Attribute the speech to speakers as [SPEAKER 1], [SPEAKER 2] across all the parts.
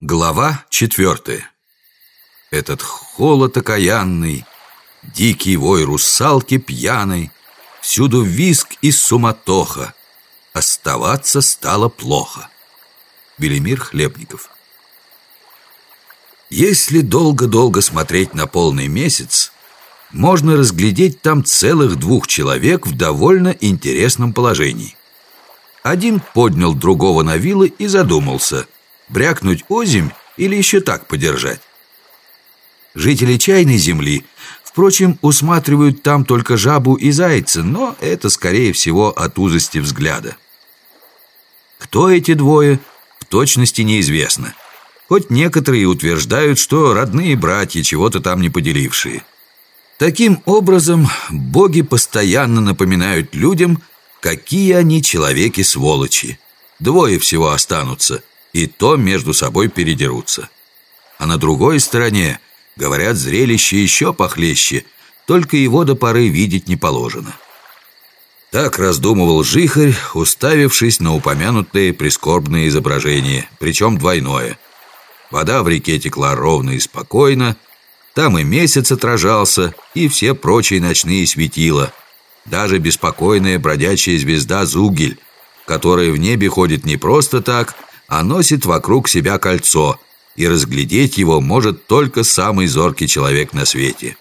[SPEAKER 1] Глава четвертая Этот холод окаянный, Дикий вой русалки пьяной, Всюду виск и суматоха, Оставаться стало плохо. Велимир Хлебников Если долго-долго смотреть на полный месяц, можно разглядеть там целых двух человек в довольно интересном положении. Один поднял другого на вилы и задумался – Брякнуть озимь или еще так подержать? Жители чайной земли, впрочем, усматривают там только жабу и зайца, но это, скорее всего, от узости взгляда. Кто эти двое, в точности неизвестно. Хоть некоторые утверждают, что родные братья, чего-то там не поделившие. Таким образом, боги постоянно напоминают людям, какие они человеки-сволочи. Двое всего останутся – и то между собой передерутся. А на другой стороне, говорят, зрелище еще похлеще, только его до поры видеть не положено. Так раздумывал Жихарь, уставившись на упомянутые прискорбные изображения, причем двойное. Вода в реке текла ровно и спокойно, там и месяц отражался, и все прочие ночные светила, даже беспокойная бродячая звезда Зугель, которая в небе ходит не просто так, а носит вокруг себя кольцо, и разглядеть его может только самый зоркий человек на свете.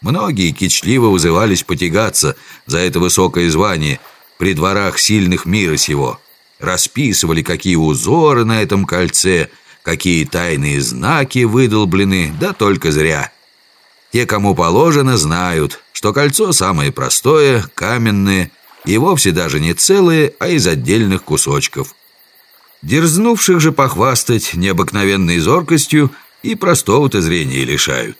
[SPEAKER 1] Многие кичливо вызывались потягаться за это высокое звание при дворах сильных мира сего. Расписывали, какие узоры на этом кольце, какие тайные знаки выдолблены, да только зря. Те, кому положено, знают, что кольцо самое простое, каменное, и вовсе даже не целое, а из отдельных кусочков – Дерзнувших же похвастать необыкновенной зоркостью и простого-то зрения лишают.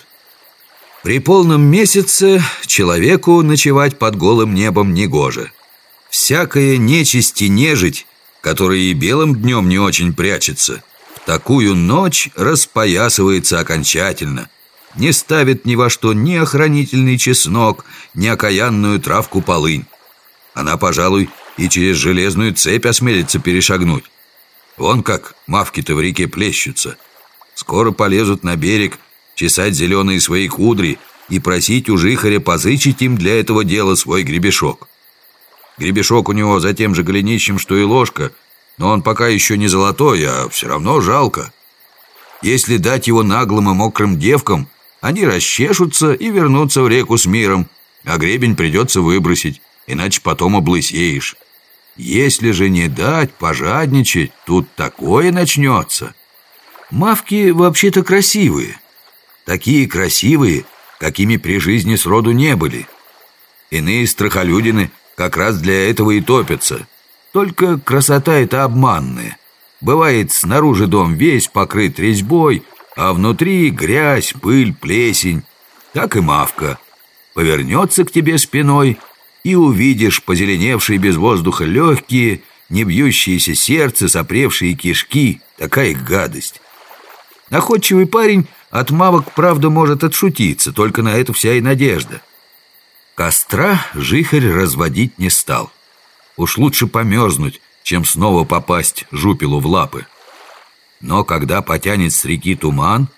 [SPEAKER 1] При полном месяце человеку ночевать под голым небом негоже. Всякая нечисть и нежить, которая и белым днем не очень прячется, в такую ночь распоясывается окончательно, не ставит ни во что ни охранительный чеснок, ни окаянную травку полынь. Она, пожалуй, и через железную цепь осмелится перешагнуть. Вон как мавки-то в реке плещутся. Скоро полезут на берег чесать зеленые свои кудри и просить у жихаря позычить им для этого дела свой гребешок. Гребешок у него за тем же голенищем, что и ложка, но он пока еще не золотой, а все равно жалко. Если дать его наглым и мокрым девкам, они расчешутся и вернутся в реку с миром, а гребень придется выбросить, иначе потом облысеешь. Если же не дать пожадничать, тут такое начнется. Мавки вообще-то красивые. Такие красивые, какими при жизни сроду не были. Иные страхолюдины как раз для этого и топятся. Только красота эта обманная. Бывает, снаружи дом весь покрыт резьбой, а внутри грязь, пыль, плесень. Так и мавка. Повернется к тебе спиной – и увидишь позеленевшие без воздуха легкие, не бьющиеся сердце, сопревшие кишки. Такая гадость. Находчивый парень от мавок, правда, может отшутиться, только на это вся и надежда. Костра жихарь разводить не стал. Уж лучше померзнуть, чем снова попасть жупелу в лапы. Но когда потянет с реки туман,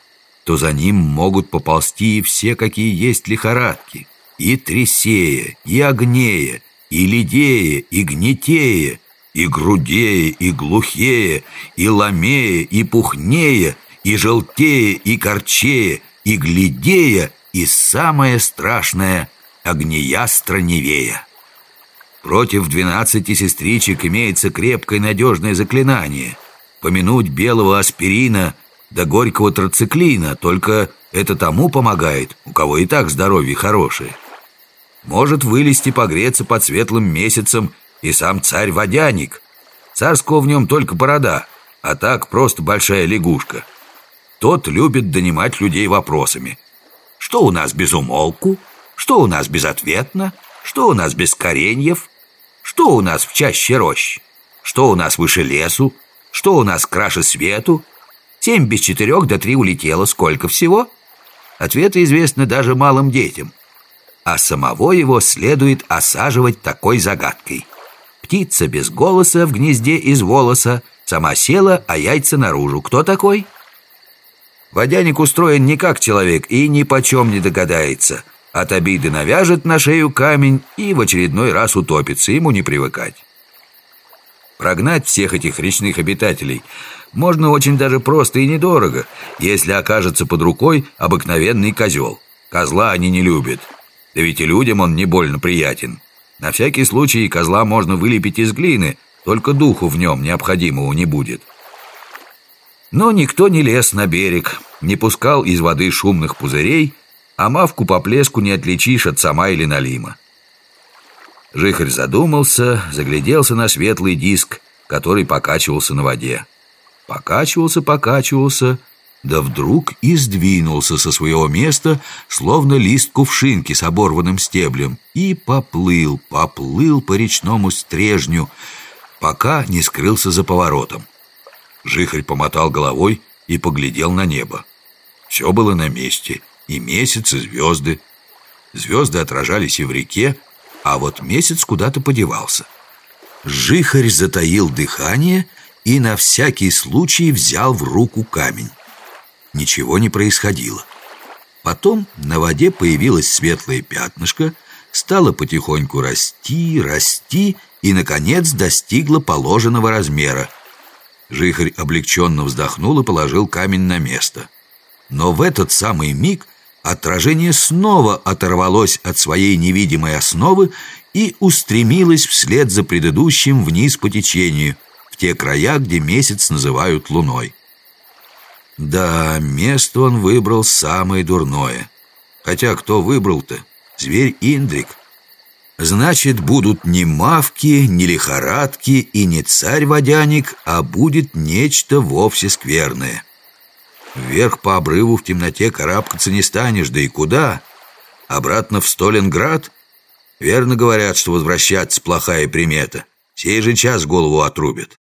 [SPEAKER 1] то за ним могут поползти и все, какие есть лихорадки и трясея, и огнея, и ледея, и гнетея, и грудея, и глухея, и ломея, и пухнея, и желтея, и корчея, и глядея, и самое страшное — огнеястро невея. Против двенадцати сестричек имеется крепкое надежное заклинание — помянуть белого аспирина до горького троциклина, только это тому помогает, у кого и так здоровье хорошее. Может вылезти погреться под светлым месяцем и сам царь-водяник. Царского в нем только борода, а так просто большая лягушка. Тот любит донимать людей вопросами. Что у нас без умолку? Что у нас безответно? Что у нас без кореньев? Что у нас в чаще рощ? Что у нас выше лесу? Что у нас краше свету? Семь без четырех до три улетело. Сколько всего? Ответы известны даже малым детям а самого его следует осаживать такой загадкой. Птица без голоса в гнезде из волоса, сама села, а яйца наружу. Кто такой? Водяник устроен не как человек и ни почем не догадается. От обиды навяжет на шею камень и в очередной раз утопится, ему не привыкать. Прогнать всех этих речных обитателей можно очень даже просто и недорого, если окажется под рукой обыкновенный козел. Козла они не любят. Да ведь и людям он не больно приятен. На всякий случай козла можно вылепить из глины, только духу в нем необходимого не будет. Но никто не лез на берег, не пускал из воды шумных пузырей, а мавку по плеску не отличишь от сама или налима. Жихарь задумался, загляделся на светлый диск, который покачивался на воде. Покачивался, покачивался, да вдруг и сдвинулся со своего места, словно лист кувшинки с оборванным стеблем, и поплыл, поплыл по речному стрежню, пока не скрылся за поворотом. Жихарь помотал головой и поглядел на небо. Все было на месте, и месяц, и звезды. Звезды отражались и в реке, а вот месяц куда-то подевался. Жихарь затаил дыхание и на всякий случай взял в руку камень. Ничего не происходило. Потом на воде появилось светлое пятнышко, стало потихоньку расти, расти и, наконец, достигло положенного размера. Жихарь облегченно вздохнул и положил камень на место. Но в этот самый миг отражение снова оторвалось от своей невидимой основы и устремилось вслед за предыдущим вниз по течению, в те края, где месяц называют луной. Да, место он выбрал самое дурное. Хотя кто выбрал-то? Зверь Индрик. Значит, будут не мавки, не лихорадки и не царь-водяник, а будет нечто вовсе скверное. Вверх по обрыву в темноте карабкаться не станешь, да и куда? Обратно в Сталинград? Верно говорят, что возвращаться плохая примета. Сей же час голову отрубят.